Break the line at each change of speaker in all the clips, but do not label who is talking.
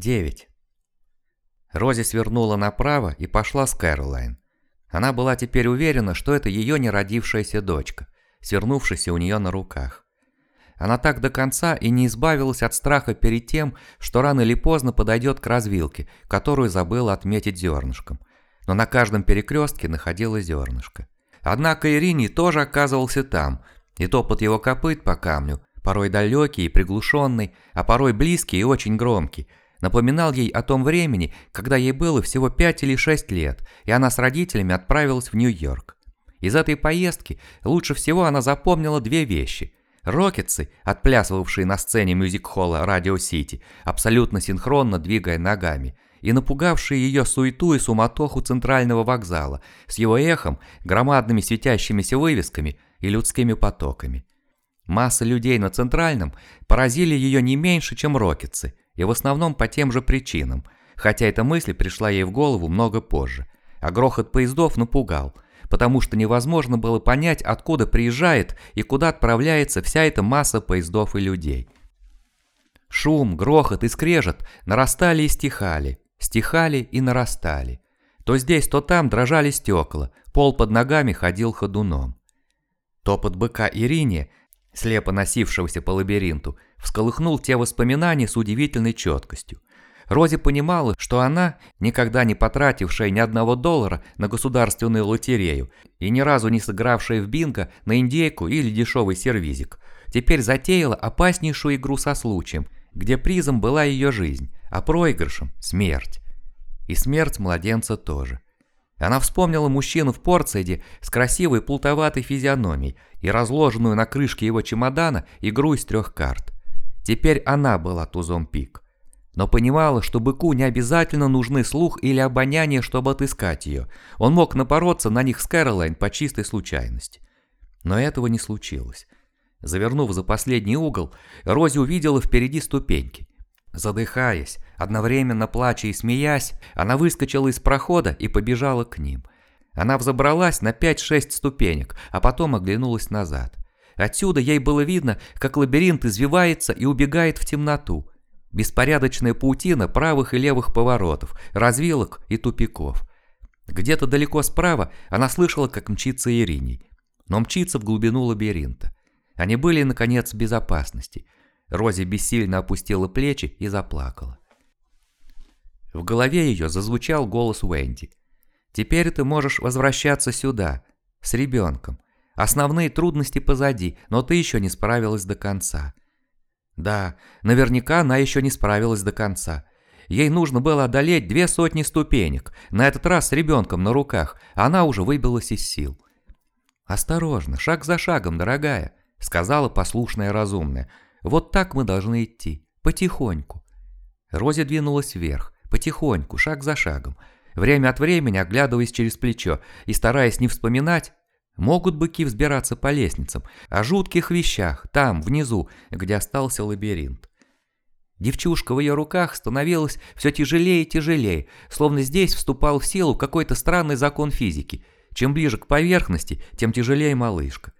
9. Рози свернула направо и пошла с Кэролайн. Она была теперь уверена, что это ее неродившаяся дочка, свернувшаяся у нее на руках. Она так до конца и не избавилась от страха перед тем, что рано или поздно подойдет к развилке, которую забыла отметить зернышком. Но на каждом перекрестке находилось зернышко. Однако Ирине тоже оказывался там, и топот его копыт по камню, порой далекий и приглушенный, а порой близкий и очень громкий, напоминал ей о том времени, когда ей было всего 5 или 6 лет, и она с родителями отправилась в Нью-Йорк. Из этой поездки лучше всего она запомнила две вещи. Рокетсы, отплясывавшие на сцене мюзик-холла «Радио Сити», абсолютно синхронно двигая ногами, и напугавшие ее суету и суматоху центрального вокзала с его эхом, громадными светящимися вывесками и людскими потоками. Масса людей на Центральном поразили ее не меньше, чем рокетсы, и в основном по тем же причинам, хотя эта мысль пришла ей в голову много позже. А грохот поездов напугал, потому что невозможно было понять, откуда приезжает и куда отправляется вся эта масса поездов и людей. Шум, грохот и скрежет нарастали и стихали, стихали и нарастали. То здесь, то там дрожали стекла, пол под ногами ходил ходуном. Топот быка Ирине слепо носившегося по лабиринту, всколыхнул те воспоминания с удивительной четкостью. Рози понимала, что она, никогда не потратившая ни одного доллара на государственную лотерею и ни разу не сыгравшая в бинго на индейку или дешевый сервизик, теперь затеяла опаснейшую игру со случаем, где призом была ее жизнь, а проигрышем – смерть. И смерть младенца тоже – она вспомнила мужчину в Портсайде с красивой плутоватой физиономией и разложенную на крышке его чемодана игру из трех карт. Теперь она была тузом пик. Но понимала, что быку не обязательно нужны слух или обоняние, чтобы отыскать ее. Он мог напороться на них с Кэролайн по чистой случайности. Но этого не случилось. Завернув за последний угол, Рози увидела впереди ступеньки. Задыхаясь, одновременно плача и смеясь, она выскочила из прохода и побежала к ним. Она взобралась на 5-6 ступенек, а потом оглянулась назад. Отсюда ей было видно, как лабиринт извивается и убегает в темноту. Беспорядочная паутина правых и левых поворотов, развилок и тупиков. Где-то далеко справа она слышала, как мчится Ириней, но мчится в глубину лабиринта. Они были, наконец, в безопасности – Рози бессильно опустила плечи и заплакала. В голове ее зазвучал голос Уэнди. «Теперь ты можешь возвращаться сюда, с ребенком. Основные трудности позади, но ты еще не справилась до конца». Да, наверняка она еще не справилась до конца. Ей нужно было одолеть две сотни ступенек, на этот раз с ребенком на руках, а она уже выбилась из сил. «Осторожно, шаг за шагом, дорогая», — сказала послушная разумная, вот так мы должны идти, потихоньку. Рози двинулась вверх, потихоньку, шаг за шагом, время от времени оглядываясь через плечо и стараясь не вспоминать, могут быки взбираться по лестницам, о жутких вещах, там, внизу, где остался лабиринт. Девчушка в ее руках становилась все тяжелее и тяжелее, словно здесь вступал в силу какой-то странный закон физики. Чем ближе к поверхности, тем тяжелее малышка.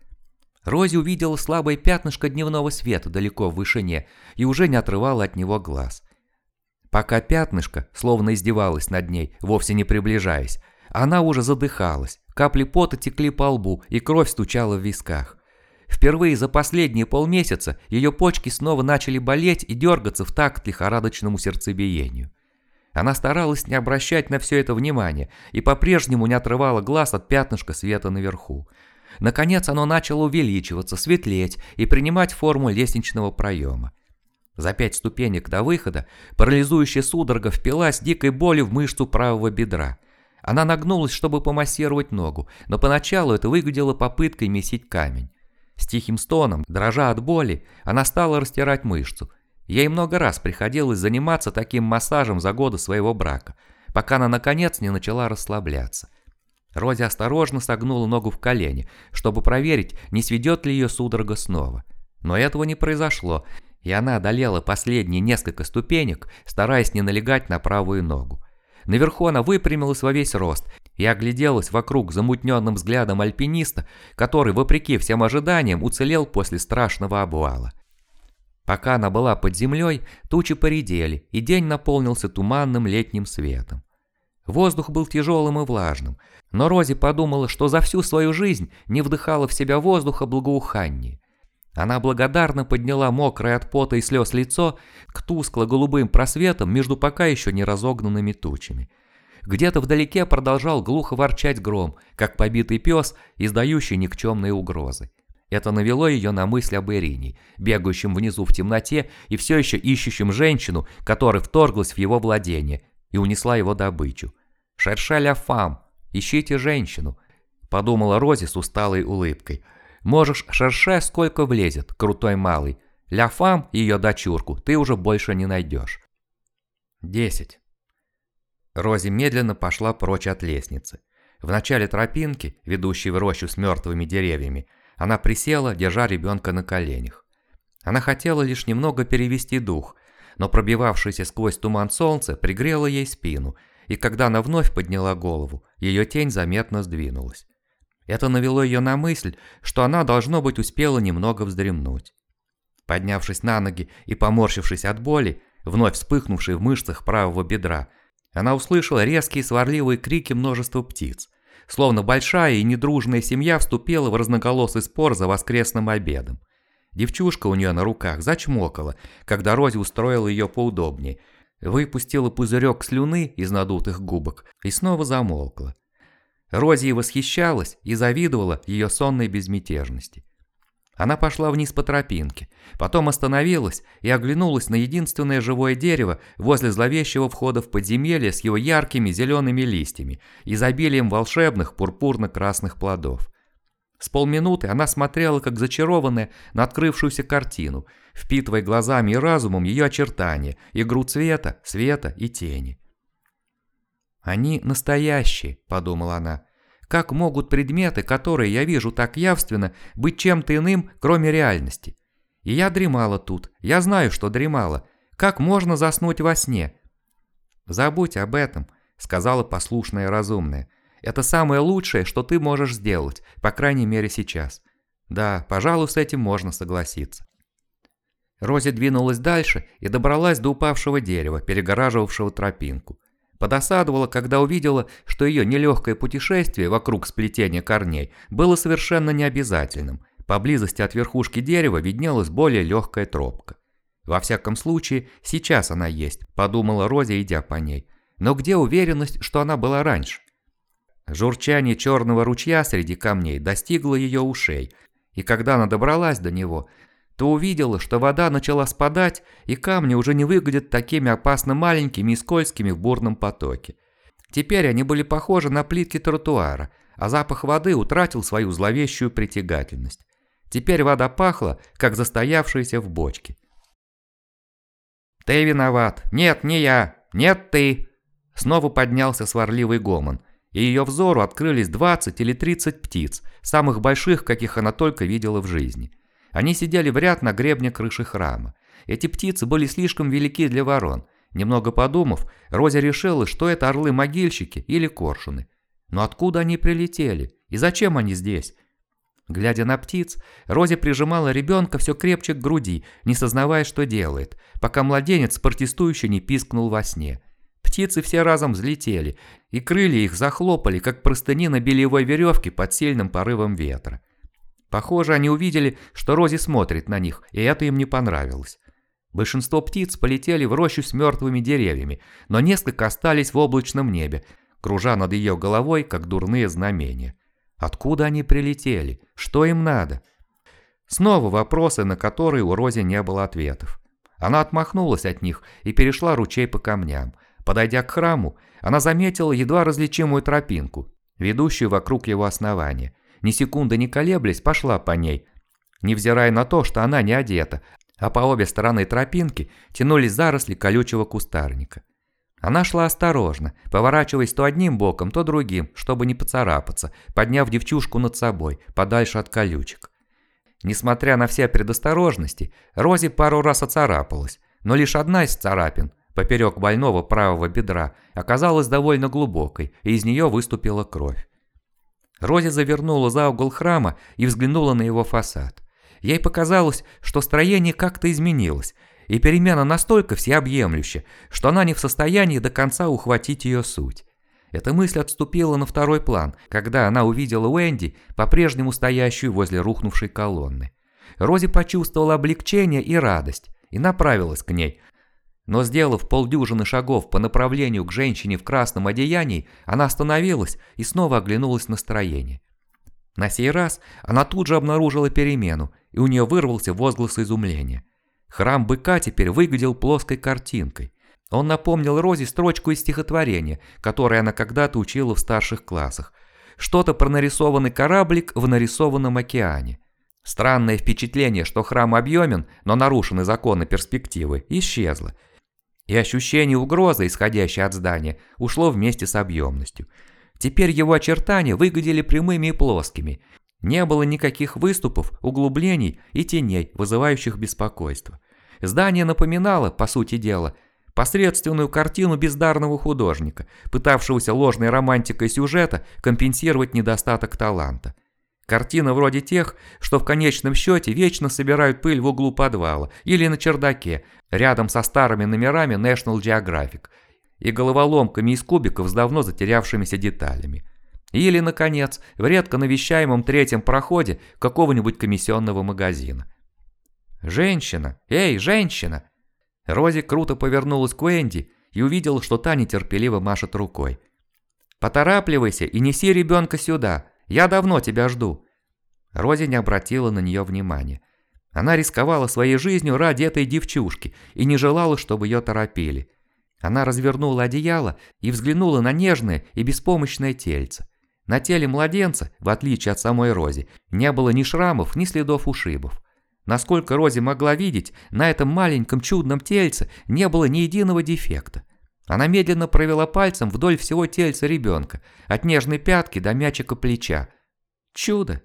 Рози увидела слабое пятнышко дневного света далеко в вышине и уже не отрывала от него глаз. Пока пятнышко, словно издевалось над ней, вовсе не приближаясь, она уже задыхалась, капли пота текли по лбу и кровь стучала в висках. Впервые за последние полмесяца ее почки снова начали болеть и дергаться в такт лихорадочному сердцебиению. Она старалась не обращать на все это внимания и по-прежнему не отрывала глаз от пятнышка света наверху. Наконец оно начало увеличиваться, светлеть и принимать форму лестничного проема. За пять ступенек до выхода парализующая судорога впилась дикой болью в мышцу правого бедра. Она нагнулась, чтобы помассировать ногу, но поначалу это выглядело попыткой месить камень. С тихим стоном, дрожа от боли, она стала растирать мышцу. Ей много раз приходилось заниматься таким массажем за годы своего брака, пока она наконец не начала расслабляться. Рози осторожно согнула ногу в колени, чтобы проверить, не сведет ли ее судорога снова. Но этого не произошло, и она одолела последние несколько ступенек, стараясь не налегать на правую ногу. Наверху она выпрямилась во весь рост и огляделась вокруг замутненным взглядом альпиниста, который, вопреки всем ожиданиям, уцелел после страшного обвала. Пока она была под землей, тучи поредели, и день наполнился туманным летним светом. Воздух был тяжелым и влажным, но Рози подумала, что за всю свою жизнь не вдыхала в себя воздуха благоухания. Она благодарно подняла мокрое от пота и слез лицо к тускло-голубым просветам между пока еще не разогнанными тучами. Где-то вдалеке продолжал глухо ворчать гром, как побитый пес, издающий никчемные угрозы. Это навело ее на мысль об Ирине, бегающем внизу в темноте и все еще ищущем женщину, которая вторглась в его владение и унесла его добычу. «Шерша фам! Ищите женщину!» – подумала Рози с усталой улыбкой. «Можешь шерше сколько влезет, крутой малый. Ля фам, ее дочурку, ты уже больше не найдешь». Десять. Рози медленно пошла прочь от лестницы. В начале тропинки, ведущей в рощу с мертвыми деревьями, она присела, держа ребенка на коленях. Она хотела лишь немного перевести дух, но пробивавшееся сквозь туман солнце пригрело ей спину, и когда она вновь подняла голову, ее тень заметно сдвинулась. Это навело ее на мысль, что она, должно быть, успела немного вздремнуть. Поднявшись на ноги и поморщившись от боли, вновь вспыхнувшей в мышцах правого бедра, она услышала резкие сварливые крики множества птиц – Словно большая и недружная семья вступила в разноголосый спор за воскресным обедом. Девчушка у нее на руках зачмокала, когда Рози устроила ее поудобнее, выпустила пузырек слюны из надутых губок и снова замолкла. Рози восхищалась и завидовала ее сонной безмятежности. Она пошла вниз по тропинке, потом остановилась и оглянулась на единственное живое дерево возле зловещего входа в подземелье с его яркими зелеными листьями, изобилием волшебных пурпурно-красных плодов. С полминуты она смотрела, как зачарованная, на открывшуюся картину, впитывая глазами и разумом ее очертания, игру цвета, света и тени. «Они настоящие», — подумала она, как могут предметы, которые я вижу так явственно, быть чем-то иным, кроме реальности? И я дремала тут. Я знаю, что дремала. Как можно заснуть во сне? Забудь об этом, сказала послушная разумная. Это самое лучшее, что ты можешь сделать, по крайней мере сейчас. Да, пожалуй, с этим можно согласиться. Рози двинулась дальше и добралась до упавшего дерева, перегораживавшего тропинку. Подосадовала, когда увидела, что ее нелегкое путешествие вокруг сплетения корней было совершенно необязательным. Поблизости от верхушки дерева виднелась более легкая тропка. Во всяком случае, сейчас она есть, подумала Рози, идя по ней. Но где уверенность, что она была раньше? Журчание черного ручья среди камней достигло ее ушей, и когда она добралась до него, то увидела, что вода начала спадать, и камни уже не выглядят такими опасно маленькими и скользкими в бурном потоке. Теперь они были похожи на плитки тротуара, а запах воды утратил свою зловещую притягательность. Теперь вода пахла, как застоявшаяся в бочке. «Ты виноват! Нет, не я! Нет, ты!» Снова поднялся сварливый гомон, и ее взору открылись 20 или 30 птиц, самых больших, каких она только видела в жизни. Они сидели в ряд на гребне крыши храма. Эти птицы были слишком велики для ворон. Немного подумав, Рози решила, что это орлы-могильщики или коршуны. Но откуда они прилетели? И зачем они здесь? Глядя на птиц, Рози прижимала ребенка все крепче к груди, не сознавая, что делает, пока младенец протестующе не пискнул во сне. Птицы все разом взлетели, и крылья их захлопали, как простыни на белевой веревке под сильным порывом ветра. Похоже, они увидели, что Рози смотрит на них, и это им не понравилось. Большинство птиц полетели в рощу с мертвыми деревьями, но несколько остались в облачном небе, кружа над ее головой, как дурные знамения. Откуда они прилетели? Что им надо? Снова вопросы, на которые у Рози не было ответов. Она отмахнулась от них и перешла ручей по камням. Подойдя к храму, она заметила едва различимую тропинку, ведущую вокруг его основания ни секунды не колеблясь, пошла по ней, невзирая на то, что она не одета, а по обе стороны тропинки тянулись заросли колючего кустарника. Она шла осторожно, поворачиваясь то одним боком, то другим, чтобы не поцарапаться, подняв девчушку над собой, подальше от колючек. Несмотря на все предосторожности, Рози пару раз оцарапалась, но лишь одна из царапин, поперек больного правого бедра, оказалась довольно глубокой, и из нее выступила кровь. Рози завернула за угол храма и взглянула на его фасад. Ей показалось, что строение как-то изменилось, и перемена настолько всеобъемлюща, что она не в состоянии до конца ухватить ее суть. Эта мысль отступила на второй план, когда она увидела Уэнди, по-прежнему стоящую возле рухнувшей колонны. Рози почувствовала облегчение и радость и направилась к ней. Но сделав полдюжины шагов по направлению к женщине в красном одеянии, она остановилась и снова оглянулась на строение. На сей раз она тут же обнаружила перемену, и у нее вырвался возглас изумления. Храм быка теперь выглядел плоской картинкой. Он напомнил Розе строчку из стихотворения, которое она когда-то учила в старших классах. Что-то про нарисованный кораблик в нарисованном океане. Странное впечатление, что храм объемен, но нарушены законы перспективы, исчезло. И ощущение угрозы, исходящей от здания, ушло вместе с объемностью. Теперь его очертания выглядели прямыми и плоскими. Не было никаких выступов, углублений и теней, вызывающих беспокойство. Здание напоминало, по сути дела, посредственную картину бездарного художника, пытавшегося ложной романтикой сюжета компенсировать недостаток таланта. Картина вроде тех, что в конечном счете вечно собирают пыль в углу подвала или на чердаке, рядом со старыми номерами National Geographic – и головоломками из кубиков с давно затерявшимися деталями. Или, наконец, в редко навещаемом третьем проходе какого-нибудь комиссионного магазина. «Женщина! Эй, женщина!» Рози круто повернулась к Уэнди и увидела, что та нетерпеливо машет рукой. «Поторапливайся и неси ребенка сюда, я давно тебя жду». Рози не обратила на нее внимания. Она рисковала своей жизнью ради этой девчушки и не желала, чтобы ее торопили. Она развернула одеяло и взглянула на нежное и беспомощное тельце. На теле младенца, в отличие от самой Рози, не было ни шрамов, ни следов ушибов. Насколько Рози могла видеть, на этом маленьком чудном тельце не было ни единого дефекта. Она медленно провела пальцем вдоль всего тельца ребенка, от нежной пятки до мячика плеча. Чудо!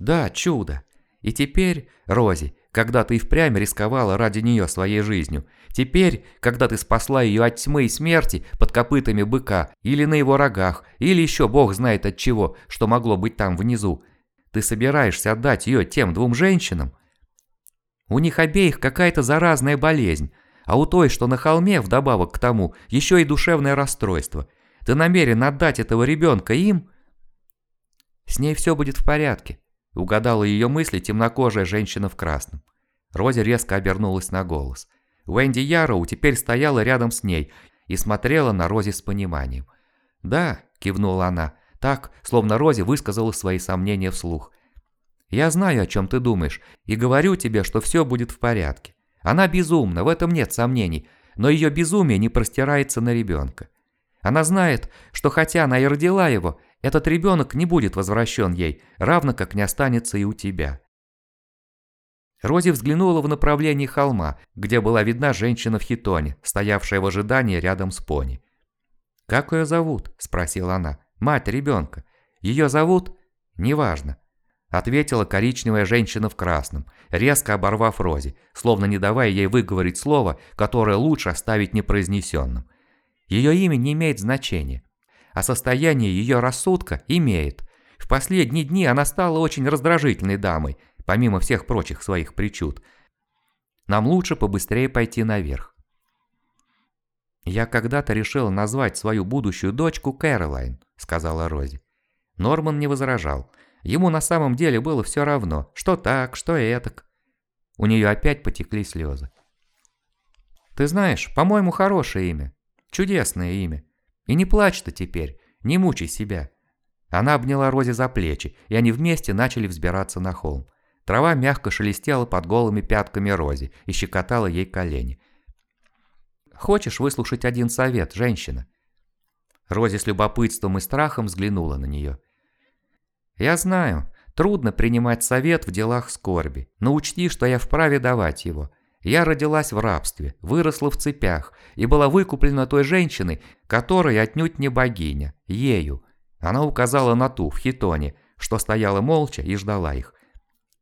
Да, чудо! И теперь, Рози, когда ты и впрямь рисковала ради нее своей жизнью. Теперь, когда ты спасла ее от тьмы и смерти под копытами быка, или на его рогах, или еще бог знает от чего, что могло быть там внизу, ты собираешься отдать ее тем двум женщинам? У них обеих какая-то заразная болезнь, а у той, что на холме, вдобавок к тому, еще и душевное расстройство. Ты намерен отдать этого ребенка им? С ней все будет в порядке. Угадала ее мысли темнокожая женщина в красном. Рози резко обернулась на голос. Уэнди Яроу теперь стояла рядом с ней и смотрела на Рози с пониманием. «Да», – кивнула она, так, словно Рози высказала свои сомнения вслух. «Я знаю, о чем ты думаешь, и говорю тебе, что все будет в порядке. Она безумна, в этом нет сомнений, но ее безумие не простирается на ребенка. Она знает, что хотя она и родила его, этот ребенок не будет возвращен ей, равно как не останется и у тебя. Рози взглянула в направлении холма, где была видна женщина в хитоне, стоявшая в ожидании рядом с пони. «Как ее зовут?» – спросила она. «Мать ребенка. Ее зовут?» «Неважно», – ответила коричневая женщина в красном, резко оборвав Рози, словно не давая ей выговорить слово, которое лучше оставить непроизнесенным. Ее имя не имеет значения а состояние ее рассудка имеет. В последние дни она стала очень раздражительной дамой, помимо всех прочих своих причуд. Нам лучше побыстрее пойти наверх. «Я когда-то решила назвать свою будущую дочку Кэролайн», — сказала Рози. Норман не возражал. Ему на самом деле было все равно, что так, что этак. У нее опять потекли слезы. «Ты знаешь, по-моему, хорошее имя. Чудесное имя. И не плачь ты теперь, не мучай себя». Она обняла Рози за плечи, и они вместе начали взбираться на холм. Трава мягко шелестела под голыми пятками Рози и щекотала ей колени. «Хочешь выслушать один совет, женщина?» Рози с любопытством и страхом взглянула на нее. «Я знаю, трудно принимать совет в делах скорби, но учти, что я вправе давать его. Я родилась в рабстве, выросла в цепях и была выкуплена той женщиной, которая отнюдь не богиня, ею. Она указала на ту в хитоне, что стояла молча и ждала их.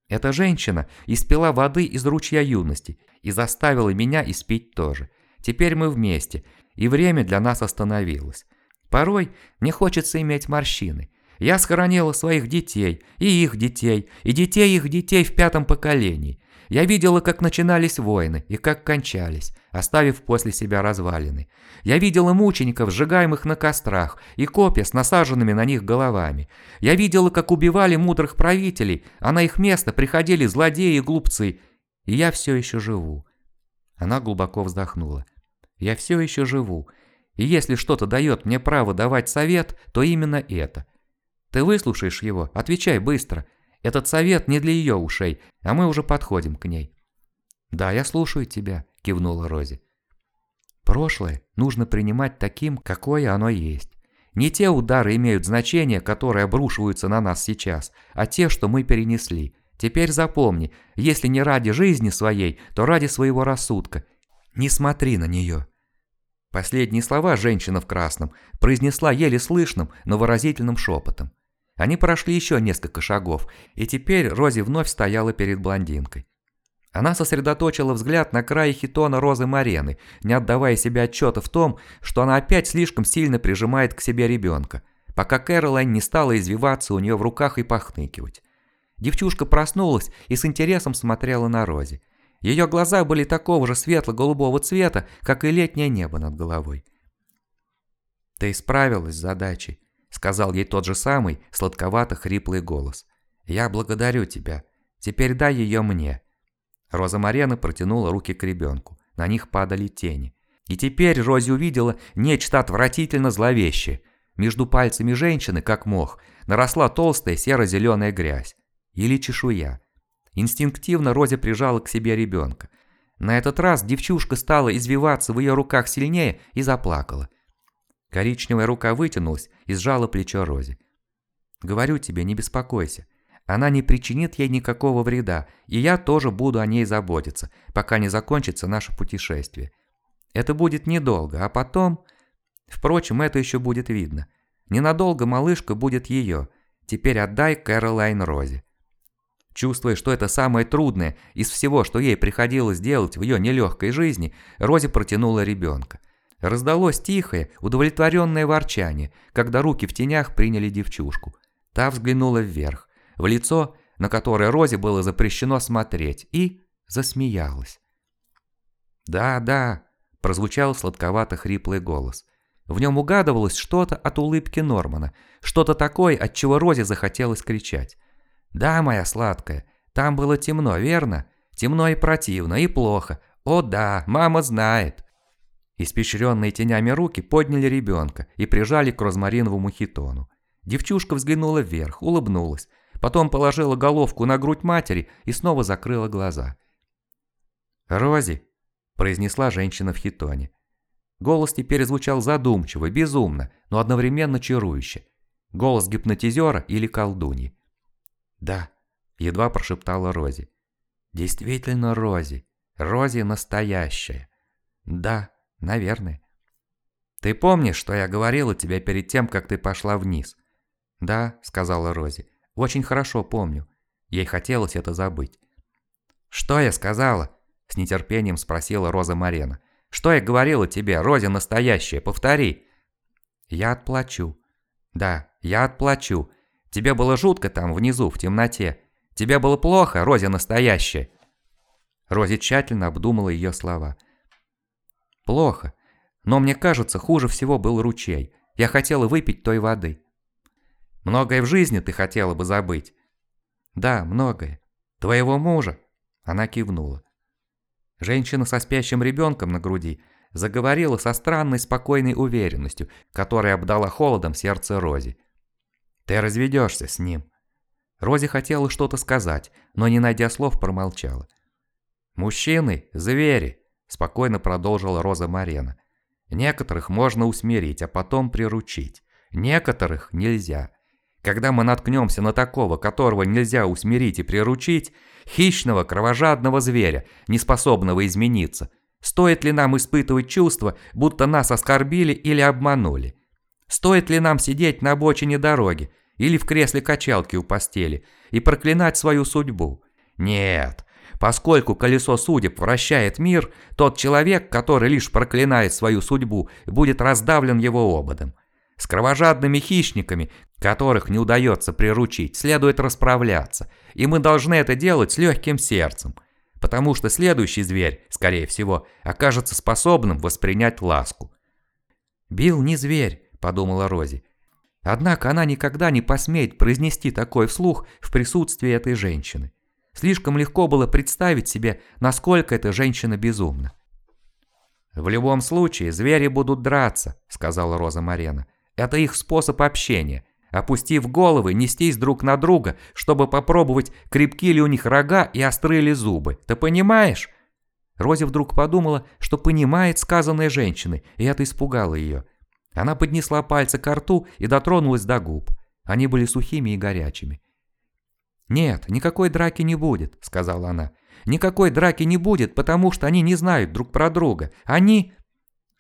Эта женщина испила воды из ручья юности и заставила меня испить тоже. Теперь мы вместе, и время для нас остановилось. Порой мне хочется иметь морщины. Я схоронила своих детей, и их детей, и детей их детей в пятом поколении. Я видела, как начинались войны и как кончались, оставив после себя развалины. Я видела мучеников, сжигаемых на кострах, и копья с насаженными на них головами. Я видела, как убивали мудрых правителей, а на их место приходили злодеи и глупцы. И я все еще живу. Она глубоко вздохнула. Я все еще живу. И если что-то дает мне право давать совет, то именно это. Ты выслушаешь его, отвечай быстро. Этот совет не для ее ушей, а мы уже подходим к ней. «Да, я слушаю тебя», – кивнула Рози. Прошлое нужно принимать таким, какое оно есть. Не те удары имеют значение, которые обрушиваются на нас сейчас, а те, что мы перенесли. Теперь запомни, если не ради жизни своей, то ради своего рассудка. Не смотри на нее. Последние слова женщина в красном произнесла еле слышным, но выразительным шепотом. Они прошли еще несколько шагов, и теперь Рози вновь стояла перед блондинкой. Она сосредоточила взгляд на крае хитона Розы Марены, не отдавая себе отчета в том, что она опять слишком сильно прижимает к себе ребенка, пока Кэролайн не стала извиваться у нее в руках и похныкивать. Девчушка проснулась и с интересом смотрела на Рози. Ее глаза были такого же светло-голубого цвета, как и летнее небо над головой. «Ты справилась с задачей», — сказал ей тот же самый сладковато-хриплый голос. «Я благодарю тебя. Теперь дай ее мне». Роза Марена протянула руки к ребенку. На них падали тени. И теперь Рози увидела нечто отвратительно зловещее. Между пальцами женщины, как мох, наросла толстая серо-зеленая грязь. Или чешуя. Инстинктивно Рози прижала к себе ребенка. На этот раз девчушка стала извиваться в ее руках сильнее и заплакала. Коричневая рука вытянулась и сжала плечо Рози. «Говорю тебе, не беспокойся. Она не причинит ей никакого вреда, и я тоже буду о ней заботиться, пока не закончится наше путешествие. Это будет недолго, а потом... Впрочем, это еще будет видно. Ненадолго малышка будет ее. Теперь отдай Кэролайн Розе. Чувствуя, что это самое трудное из всего, что ей приходилось делать в ее нелегкой жизни, Рози протянула ребенка. Раздалось тихое, удовлетворенное ворчание, когда руки в тенях приняли девчушку. Та взглянула вверх в лицо, на которое Розе было запрещено смотреть, и засмеялась. «Да, да», – прозвучал сладковато-хриплый голос. В нем угадывалось что-то от улыбки Нормана, что-то такое, от чего Розе захотелось кричать. «Да, моя сладкая, там было темно, верно? Темно и противно, и плохо. О да, мама знает». Испещренные тенями руки подняли ребенка и прижали к розмариновому хитону. Девчушка взглянула вверх, улыбнулась, Потом положила головку на грудь матери и снова закрыла глаза. «Рози», – произнесла женщина в хитоне. Голос теперь звучал задумчиво, безумно, но одновременно чарующе. Голос гипнотизера или колдуньи. «Да», – едва прошептала Рози. «Действительно Рози. Рози настоящая». «Да, наверное». «Ты помнишь, что я говорила тебе перед тем, как ты пошла вниз?» «Да», – сказала Рози. Очень хорошо помню. Ей хотелось это забыть. «Что я сказала?» – с нетерпением спросила Роза Марена. «Что я говорила тебе, Розе настоящая? Повтори!» «Я отплачу». «Да, я отплачу. Тебе было жутко там, внизу, в темноте. Тебе было плохо, Розе настоящая». Рози тщательно обдумала ее слова. «Плохо. Но мне кажется, хуже всего был ручей. Я хотела выпить той воды. Многое в жизни ты хотела бы забыть. Да, многое. Твоего мужа. Она кивнула. Женщина со спящим ребенком на груди заговорила со странной спокойной уверенностью, которая обдала холодом сердце Рози. «Ты разведешься с ним». Рози хотела что-то сказать, но не найдя слов, промолчала. «Мужчины – звери», – спокойно продолжила Роза Марена. «Некоторых можно усмирить, а потом приручить. Некоторых нельзя. Когда мы наткнемся на такого, которого нельзя усмирить и приручить, хищного, кровожадного зверя, неспособного измениться, стоит ли нам испытывать чувство, будто нас оскорбили или обманули? Стоит ли нам сидеть на обочине дороги или в кресле качалки у постели и проклинать свою судьбу? Нет, поскольку колесо судеб вращает мир, тот человек, который лишь проклинает свою судьбу, будет раздавлен его ободом. С кровожадными хищниками, которых не удается приручить, следует расправляться, и мы должны это делать с легким сердцем, потому что следующий зверь, скорее всего, окажется способным воспринять ласку. «Билл не зверь», – подумала Рози. Однако она никогда не посмеет произнести такой вслух в присутствии этой женщины. Слишком легко было представить себе, насколько эта женщина безумна. «В любом случае, звери будут драться», – сказала Роза Марена. Это их способ общения. Опустив головы, нестись друг на друга, чтобы попробовать, крепки ли у них рога и остры ли зубы. Ты понимаешь? Рози вдруг подумала, что понимает сказанное женщиной, и это испугало ее. Она поднесла пальцы к рту и дотронулась до губ. Они были сухими и горячими. «Нет, никакой драки не будет», — сказала она. «Никакой драки не будет, потому что они не знают друг про друга. Они...»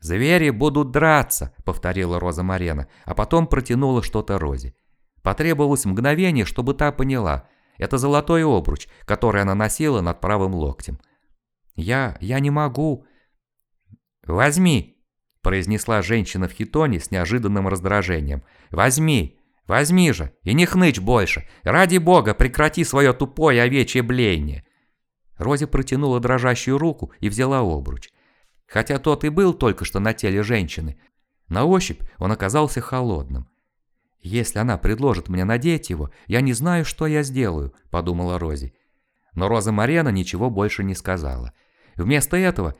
«Звери будут драться», — повторила Роза Марена, а потом протянула что-то Розе. Потребовалось мгновение, чтобы та поняла. Это золотой обруч, который она носила над правым локтем. «Я... я не могу...» «Возьми», — произнесла женщина в хитоне с неожиданным раздражением. «Возьми, возьми же, и не хнычь больше. Ради бога, прекрати свое тупое овечье блеяние». Рози протянула дрожащую руку и взяла обруч. Хотя тот и был только что на теле женщины, на ощупь он оказался холодным. «Если она предложит мне надеть его, я не знаю, что я сделаю», – подумала Рози. Но Роза Марена ничего больше не сказала. Вместо этого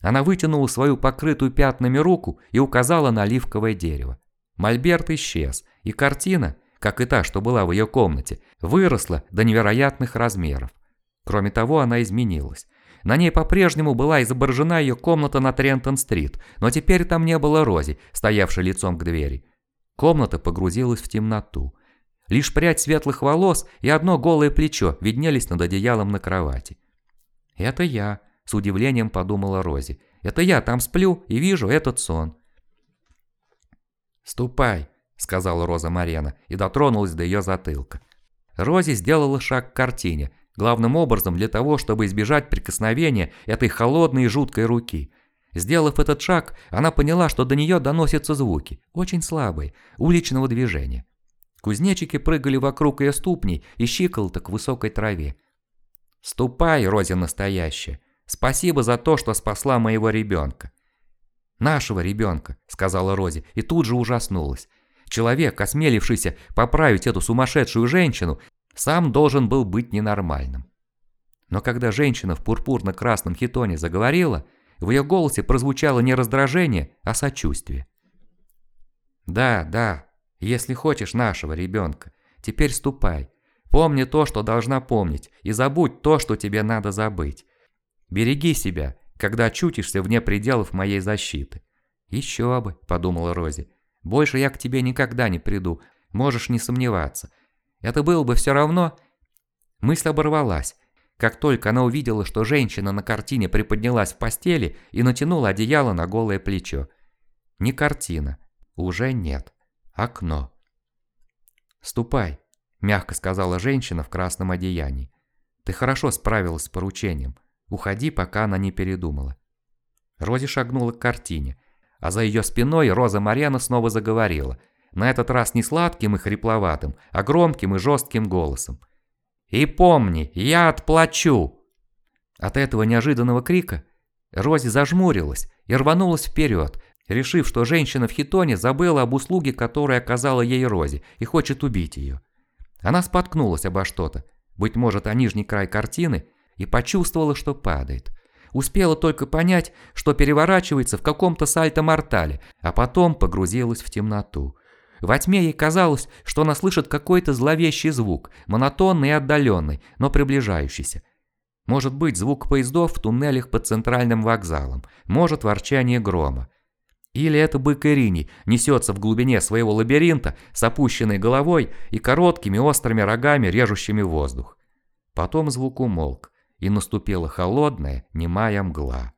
она вытянула свою покрытую пятнами руку и указала на оливковое дерево. Мольберт исчез, и картина, как и та, что была в ее комнате, выросла до невероятных размеров. Кроме того, она изменилась. На ней по-прежнему была изображена ее комната на Трентон-стрит, но теперь там не было Рози, стоявшей лицом к двери. Комната погрузилась в темноту. Лишь прядь светлых волос и одно голое плечо виднелись над одеялом на кровати. «Это я», – с удивлением подумала Рози. «Это я там сплю и вижу этот сон». «Ступай», – сказала Роза Марена и дотронулась до ее затылка. Рози сделала шаг к картине, Главным образом для того, чтобы избежать прикосновения этой холодной и жуткой руки. Сделав этот шаг, она поняла, что до нее доносятся звуки, очень слабые, уличного движения. Кузнечики прыгали вокруг ее ступней и щиколоток к высокой траве. «Ступай, Рози настоящая. Спасибо за то, что спасла моего ребенка». «Нашего ребенка», — сказала Рози, и тут же ужаснулась. Человек, осмелившийся поправить эту сумасшедшую женщину, сам должен был быть ненормальным. Но когда женщина в пурпурно-красном хитоне заговорила, в ее голосе прозвучало не раздражение, а сочувствие. «Да, да, если хочешь нашего ребенка, теперь ступай. Помни то, что должна помнить, и забудь то, что тебе надо забыть. Береги себя, когда очутишься вне пределов моей защиты». «Еще бы», — подумала Рози. «Больше я к тебе никогда не приду, можешь не сомневаться. Это было бы все равно... Мысль оборвалась. Как только она увидела, что женщина на картине приподнялась в постели и натянула одеяло на голое плечо. Не картина. Уже нет. Окно. «Ступай», – мягко сказала женщина в красном одеянии. «Ты хорошо справилась с поручением. Уходи, пока она не передумала». Рози шагнула к картине, а за ее спиной Роза Марьяна снова заговорила – на этот раз не сладким и хрипловатым, а громким и жестким голосом. «И помни, я отплачу!» От этого неожиданного крика Рози зажмурилась и рванулась вперед, решив, что женщина в хитоне забыла об услуге, которую оказала ей Рози, и хочет убить ее. Она споткнулась обо что-то, быть может, о нижний край картины, и почувствовала, что падает. Успела только понять, что переворачивается в каком-то сальто-мортале, а потом погрузилась в темноту. Во тьме ей казалось, что она слышит какой-то зловещий звук, монотонный и отдаленный, но приближающийся. Может быть, звук поездов в туннелях под центральным вокзалом, может, ворчание грома. Или это бык Ирини несется в глубине своего лабиринта с опущенной головой и короткими острыми рогами, режущими воздух. Потом звук умолк, и наступила холодная, немая мгла.